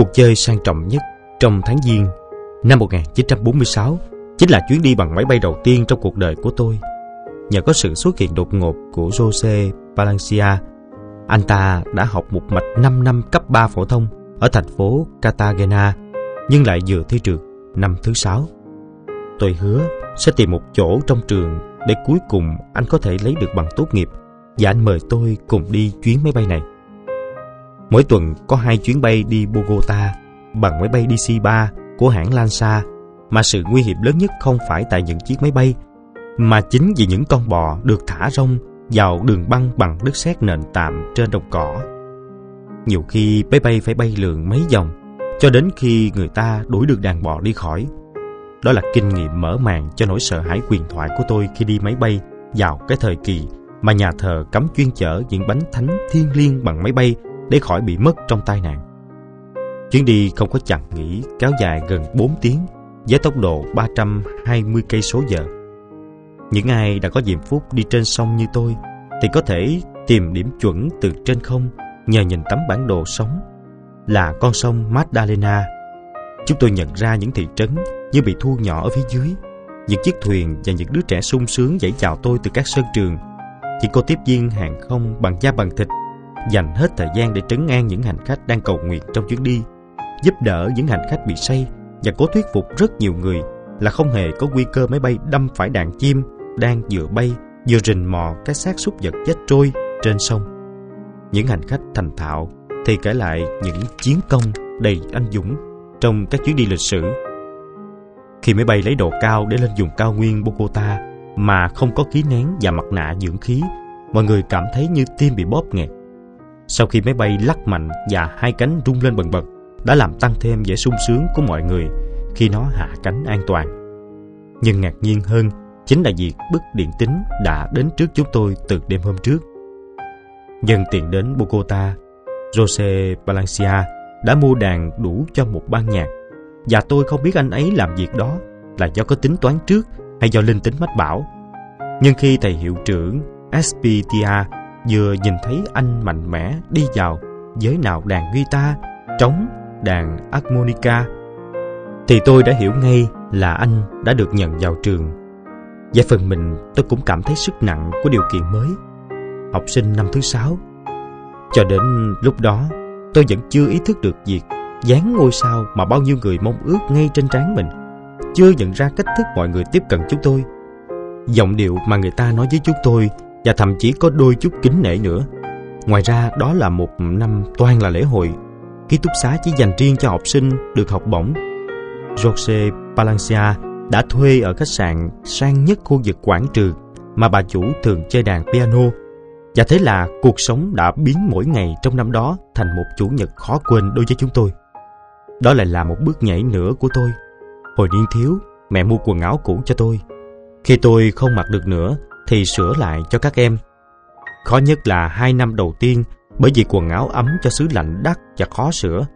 Cuộc chơi sang trọng nhất trong tháng Giêng năm 1946 chính là chuyến đi bằng máy bay đầu tiên trong cuộc đời của tôi. Nhờ có sự xuất hiện đột ngột của Jose Valencia anh ta đã học một mạch 5 năm cấp 3 phổ thông ở thành phố Cartagena, nhưng lại vừa thi trượt năm thứ sáu. Tôi hứa sẽ tìm một chỗ trong trường để cuối cùng anh có thể lấy được bằng tốt nghiệp và anh mời tôi cùng đi chuyến máy bay này. Mỗi tuần có hai chuyến bay đi Bogota bằng máy bay DC-3 của hãng Lansa, mà sự nguy hiểm lớn nhất không phải tại những chiếc máy bay, mà chính vì những con bò được thả rông vào đường băng bằng đất sét nền tạm trên đồng cỏ. Nhiều khi máy bay phải bay lượn mấy vòng cho đến khi người ta đuổi được đàn bò đi khỏi. Đó là kinh nghiệm mở màn cho nỗi sợ hãi quyền thoại của tôi khi đi máy bay vào cái thời kỳ mà nhà thờ cấm chuyên chở những bánh thánh thiên liêng bằng máy bay để khỏi bị mất trong tai nạn. Chuyến đi không có chặng nghỉ, kéo dài gần 4 tiếng, với tốc độ 320 cây số giờ. Những ai đã có diệm phúc đi trên sông như tôi thì có thể tìm điểm chuẩn từ trên không nhờ nhìn tấm bản đồ sống là con sông Magdalena. Chúng tôi nhận ra những thị trấn như bị thu nhỏ ở phía dưới. Những chiếc thuyền và những đứa trẻ sung sướng dãy chào tôi từ các sân trường. Chỉ cô tiếp viên hàng không bằng da bằng thịt dành hết thời gian để trấn an những hành khách đang cầu nguyện trong chuyến đi, giúp đỡ những hành khách bị say và cố thuyết phục rất nhiều người là không hề có nguy cơ máy bay đâm phải đàn chim đang vừa bay vừa rình mò các xác súc vật chết trôi trên sông. Những hành khách thành thạo thì kể lại những chiến công đầy anh dũng trong các chuyến đi lịch sử. Khi máy bay lấy độ cao để lên vùng cao nguyên Bogota mà không có khí nén và mặt nạ dưỡng khí, mọi người cảm thấy như tim bị bóp nghẹt. Sau khi máy bay lắc mạnh và hai cánh rung lên bần bật, đã làm tăng thêm vẻ sung sướng của mọi người khi nó hạ cánh an toàn. Nhưng ngạc nhiên hơn chính là việc bức điện tính đã đến trước chúng tôi từ đêm hôm trước. Nhân tiện đến Bogota, Jose Valencia đã mua đàn đủ cho một ban nhạc và tôi không biết anh ấy làm việc đó là do có tính toán trước hay do linh tính mách bảo. Nhưng khi thầy hiệu trưởng Espitia vừa nhìn thấy anh mạnh mẽ đi vào với nào đàn guitar, trống, đàn harmonica thì tôi đã hiểu ngay là anh đã được nhận vào trường. Về phần mình tôi cũng cảm thấy sức nặng của điều kiện mới. Học sinh năm thứ sáu. Cho đến lúc đó tôi vẫn chưa ý thức được việc dán ngôi sao mà bao nhiêu người mong ước ngay trên trán mình. Chưa nhận ra cách thức mọi người tiếp cận chúng tôi. Giọng điệu mà người ta nói với chúng tôi và thậm chí có đôi chút kính nể nữa. Ngoài ra đó là một năm toàn là lễ hội. Ký túc xá chỉ dành riêng cho học sinh được học bổng. Jose Palencia đã thuê ở khách sạn sang nhất khu vực quảng trường mà bà chủ thường chơi đàn piano. Và thế là cuộc sống đã biến mỗi ngày trong năm đó thành một chủ nhật khó quên đối với chúng tôi. Đó lại là một bước nhảy nữa của tôi. Hồi niên thiếu, mẹ mua quần áo cũ cho tôi. Khi tôi không mặc được nữa thì sửa lại cho các em. Khó nhất là hai năm đầu tiên bởi vì quần áo ấm cho xứ lạnh đắt và khó sửa.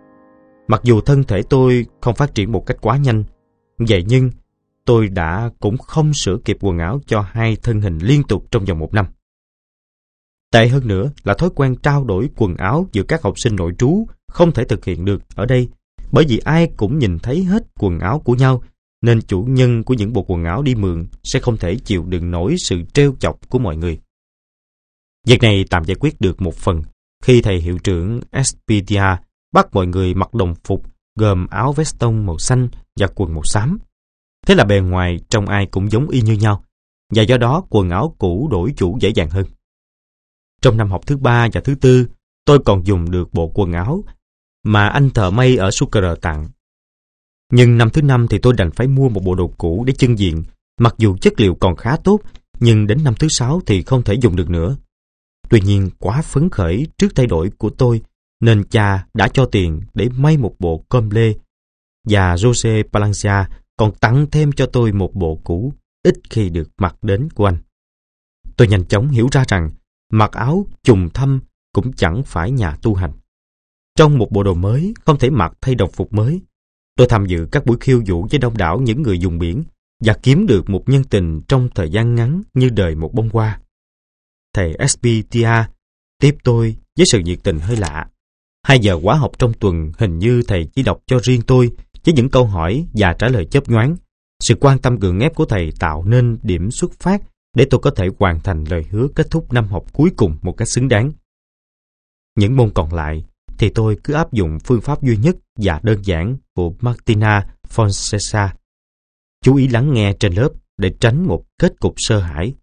Mặc dù thân thể tôi không phát triển một cách quá nhanh, vậy nhưng tôi đã cũng không sửa kịp quần áo cho hai thân hình liên tục trong vòng một năm. Tệ hơn nữa là thói quen trao đổi quần áo giữa các học sinh nội trú không thể thực hiện được ở đây bởi vì ai cũng nhìn thấy hết quần áo của nhau nên chủ nhân của những bộ quần áo đi mượn sẽ không thể chịu đựng nổi sự trêu chọc của mọi người. Việc này tạm giải quyết được một phần khi thầy hiệu trưởng Espedia bắt mọi người mặc đồng phục gồm áo veston màu xanh và quần màu xám. Thế là bề ngoài trông ai cũng giống y như nhau và do đó quần áo cũ đổi chủ dễ dàng hơn. Trong năm học thứ ba và thứ tư, tôi còn dùng được bộ quần áo mà anh thợ may ở Sucre tặng nhưng năm thứ năm thì tôi đành phải mua một bộ đồ cũ để chân diện. Mặc dù chất liệu còn khá tốt, nhưng đến năm thứ sáu thì không thể dùng được nữa. Tuy nhiên quá phấn khởi trước thay đổi của tôi, nên cha đã cho tiền để may một bộ com lê. Và Jose Palencia còn tặng thêm cho tôi một bộ cũ ít khi được mặc đến của anh. Tôi nhanh chóng hiểu ra rằng mặc áo trùng thâm cũng chẳng phải nhà tu hành. Trong một bộ đồ mới không thể mặc thay đồng phục mới Tôi tham dự các buổi khiêu vũ với đông đảo những người dùng biển và kiếm được một nhân tình trong thời gian ngắn như đời một bông hoa. Thầy SBTA tiếp tôi với sự nhiệt tình hơi lạ. Hai giờ khóa học trong tuần hình như thầy chỉ đọc cho riêng tôi với những câu hỏi và trả lời chớp nhoáng. Sự quan tâm gượng ép của thầy tạo nên điểm xuất phát để tôi có thể hoàn thành lời hứa kết thúc năm học cuối cùng một cách xứng đáng. Những môn còn lại thì tôi cứ áp dụng phương pháp duy nhất và đơn giản của Martina Fonseca. Chú ý lắng nghe trên lớp để tránh một kết cục sơ hãi.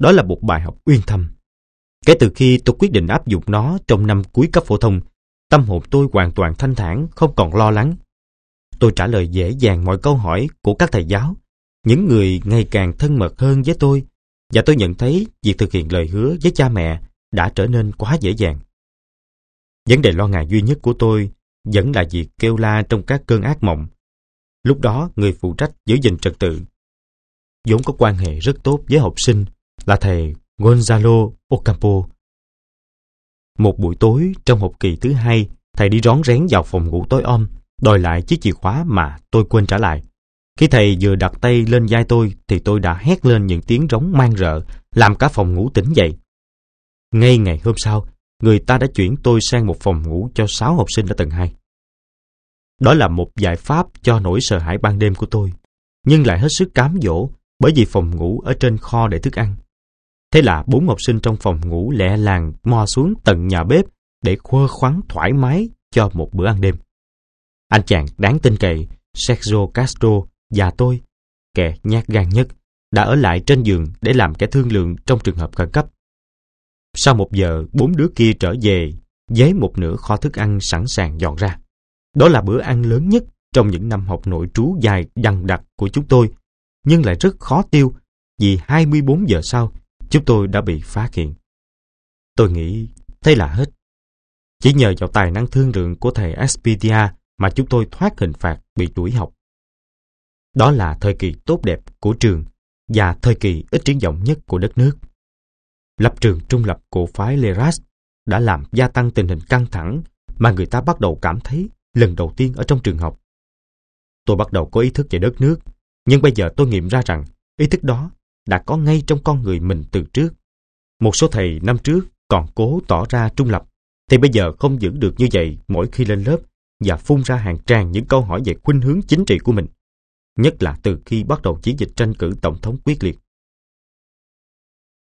Đó là một bài học uyên thâm. Kể từ khi tôi quyết định áp dụng nó trong năm cuối cấp phổ thông, tâm hồn tôi hoàn toàn thanh thản, không còn lo lắng. Tôi trả lời dễ dàng mọi câu hỏi của các thầy giáo, những người ngày càng thân mật hơn với tôi, và tôi nhận thấy việc thực hiện lời hứa với cha mẹ đã trở nên quá dễ dàng. Vấn đề lo ngại duy nhất của tôi vẫn là việc kêu la trong các cơn ác mộng. Lúc đó, người phụ trách giữ gìn trật tự vốn có quan hệ rất tốt với học sinh là thầy Gonzalo Ocampo. Một buổi tối trong học kỳ thứ hai, thầy đi rón rén vào phòng ngủ tối om, đòi lại chiếc chìa khóa mà tôi quên trả lại. Khi thầy vừa đặt tay lên vai tôi thì tôi đã hét lên những tiếng rống mang rợ, làm cả phòng ngủ tỉnh dậy. Ngay ngày hôm sau, người ta đã chuyển tôi sang một phòng ngủ cho 6 học sinh ở tầng 2. Đó là một giải pháp cho nỗi sợ hãi ban đêm của tôi, nhưng lại hết sức cám dỗ bởi vì phòng ngủ ở trên kho để thức ăn. Thế là bốn học sinh trong phòng ngủ lẹ làng mò xuống tận nhà bếp để khuơ khoắn thoải mái cho một bữa ăn đêm. Anh chàng đáng tin cậy, Sergio Castro và tôi, kẻ nhát gan nhất, đã ở lại trên giường để làm kẻ thương lượng trong trường hợp khẩn cấp. Sau một giờ, bốn đứa kia trở về với một nửa kho thức ăn sẵn sàng dọn ra. Đó là bữa ăn lớn nhất trong những năm học nội trú dài đằng đặc của chúng tôi, nhưng lại rất khó tiêu vì 24 giờ sau, chúng tôi đã bị phá hiện Tôi nghĩ thế là hết. Chỉ nhờ vào tài năng thương lượng của thầy Aspitia mà chúng tôi thoát hình phạt bị đuổi học. Đó là thời kỳ tốt đẹp của trường và thời kỳ ít triển vọng nhất của đất nước. Lập trường trung lập của phái Leras đã làm gia tăng tình hình căng thẳng mà người ta bắt đầu cảm thấy lần đầu tiên ở trong trường học. Tôi bắt đầu có ý thức về đất nước, nhưng bây giờ tôi nghiệm ra rằng ý thức đó đã có ngay trong con người mình từ trước. Một số thầy năm trước còn cố tỏ ra trung lập, thì bây giờ không giữ được như vậy mỗi khi lên lớp và phun ra hàng tràn những câu hỏi về khuynh hướng chính trị của mình, nhất là từ khi bắt đầu chiến dịch tranh cử tổng thống quyết liệt.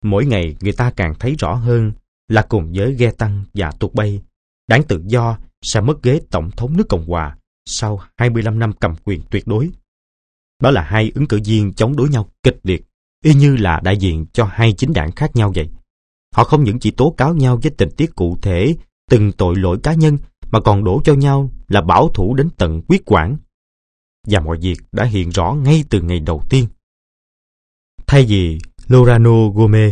Mỗi ngày người ta càng thấy rõ hơn là cùng với ghe tăng và tuột bay, đảng tự do sẽ mất ghế tổng thống nước Cộng Hòa sau 25 năm cầm quyền tuyệt đối. Đó là hai ứng cử viên chống đối nhau kịch liệt, y như là đại diện cho hai chính đảng khác nhau vậy. Họ không những chỉ tố cáo nhau với tình tiết cụ thể, từng tội lỗi cá nhân, mà còn đổ cho nhau là bảo thủ đến tận quyết quản. Và mọi việc đã hiện rõ ngay từ ngày đầu tiên. Thay vì Lorano Gomez,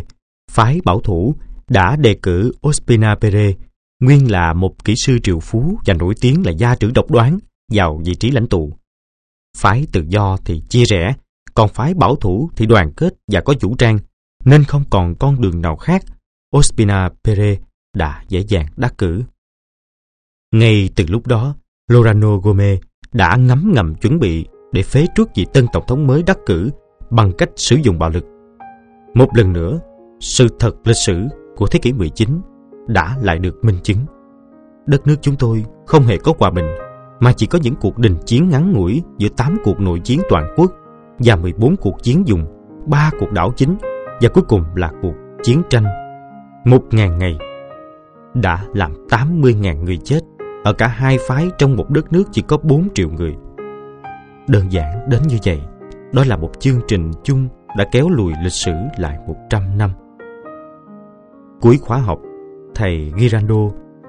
phái bảo thủ, đã đề cử Ospina Pere, nguyên là một kỹ sư triệu phú và nổi tiếng là gia trưởng độc đoán, vào vị trí lãnh tụ. Phái tự do thì chia rẽ, còn phái bảo thủ thì đoàn kết và có chủ trang, nên không còn con đường nào khác. Ospina Pere đã dễ dàng đắc cử. Ngay từ lúc đó, Lorano Gomez đã ngấm ngầm chuẩn bị để phế truất vị tân tổng thống mới đắc cử bằng cách sử dụng bạo lực. Một lần nữa, sự thật lịch sử của thế kỷ 19 đã lại được minh chứng. Đất nước chúng tôi không hề có hòa bình, mà chỉ có những cuộc đình chiến ngắn ngủi giữa 8 cuộc nội chiến toàn quốc và 14 cuộc chiến dùng, 3 cuộc đảo chính và cuối cùng là cuộc chiến tranh. Một ngàn ngày đã làm 80.000 người chết ở cả hai phái trong một đất nước chỉ có 4 triệu người. Đơn giản đến như vậy, đó là một chương trình chung đã kéo lùi lịch sử lại 100 năm. Cuối khóa học, thầy Girando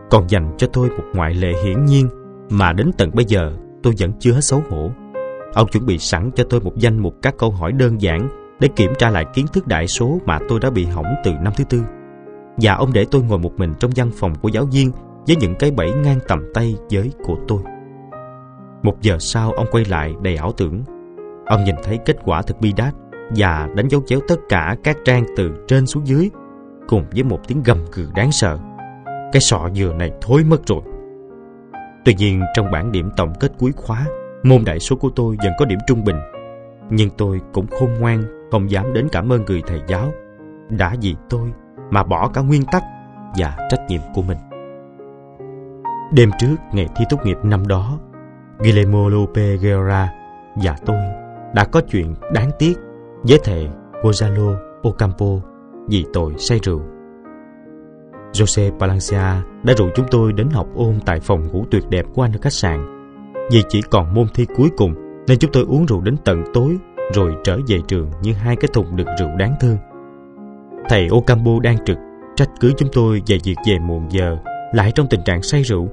còn dành cho tôi một ngoại lệ hiển nhiên mà đến tận bây giờ tôi vẫn chưa hết xấu hổ. Ông chuẩn bị sẵn cho tôi một danh mục các câu hỏi đơn giản để kiểm tra lại kiến thức đại số mà tôi đã bị hỏng từ năm thứ tư. Và ông để tôi ngồi một mình trong văn phòng của giáo viên với những cái bẫy ngang tầm tay với của tôi. Một giờ sau ông quay lại đầy ảo tưởng. Ông nhìn thấy kết quả thực bi đát và đánh dấu chéo tất cả các trang từ trên xuống dưới cùng với một tiếng gầm gừ đáng sợ. Cái sọ dừa này thối mất rồi. Tuy nhiên trong bản điểm tổng kết cuối khóa, môn đại số của tôi vẫn có điểm trung bình. Nhưng tôi cũng khôn ngoan, không dám đến cảm ơn người thầy giáo. Đã vì tôi mà bỏ cả nguyên tắc và trách nhiệm của mình. Đêm trước ngày thi tốt nghiệp năm đó, Guillermo Lope Guerra và tôi đã có chuyện đáng tiếc Giới thầy Gonzalo Ocampo vì tội say rượu. Jose Palencia đã rủ chúng tôi đến học ôn tại phòng ngủ tuyệt đẹp của anh ở khách sạn. Vì chỉ còn môn thi cuối cùng, nên chúng tôi uống rượu đến tận tối, rồi trở về trường như hai cái thùng đựng rượu đáng thương. Thầy Ocampo đang trực, trách cứ chúng tôi về việc về muộn giờ, lại trong tình trạng say rượu.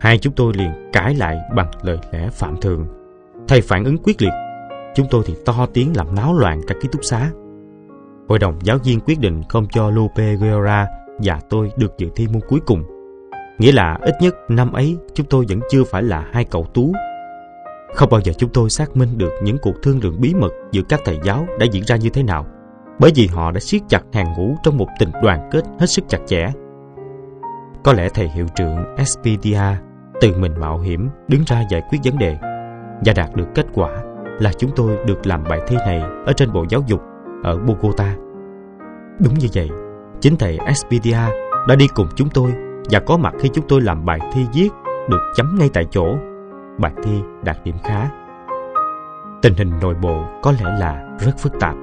Hai chúng tôi liền cãi lại bằng lời lẽ phạm thường. Thầy phản ứng quyết liệt. Chúng tôi thì to tiếng làm náo loạn cả ký túc xá. Hội đồng giáo viên quyết định không cho Lupe Guerra và tôi được dự thi môn cuối cùng. Nghĩa là ít nhất năm ấy chúng tôi vẫn chưa phải là hai cậu tú. Không bao giờ chúng tôi xác minh được những cuộc thương lượng bí mật giữa các thầy giáo đã diễn ra như thế nào, bởi vì họ đã siết chặt hàng ngũ trong một tình đoàn kết hết sức chặt chẽ. Có lẽ thầy hiệu trưởng Espedia tự mình mạo hiểm đứng ra giải quyết vấn đề và đạt được kết quả là chúng tôi được làm bài thi này ở trên Bộ Giáo dục ở Bogota. Đúng như vậy, chính thầy Expedia đã đi cùng chúng tôi và có mặt khi chúng tôi làm bài thi viết được chấm ngay tại chỗ. Bài thi đạt điểm khá. Tình hình nội bộ có lẽ là rất phức tạp.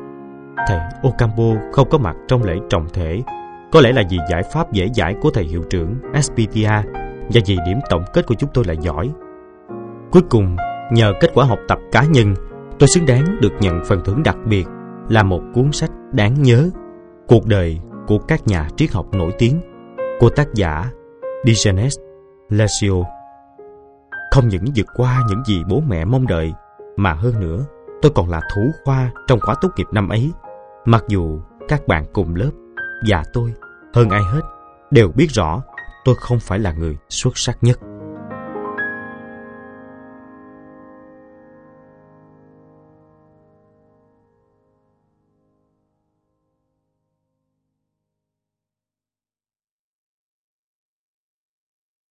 Thầy Ocampo không có mặt trong lễ trọng thể có lẽ là vì giải pháp dễ giải của thầy hiệu trưởng SPTA và vì điểm tổng kết của chúng tôi là giỏi. Cuối cùng, nhờ kết quả học tập cá nhân, tôi xứng đáng được nhận phần thưởng đặc biệt là một cuốn sách đáng nhớ Cuộc đời của các nhà triết học nổi tiếng của tác giả Digenes Lacio. Không những vượt qua những gì bố mẹ mong đợi, mà hơn nữa, tôi còn là thủ khoa trong khóa tốt nghiệp năm ấy. Mặc dù các bạn cùng lớp và tôi, hơn ai hết, đều biết rõ tôi không phải là người xuất sắc nhất.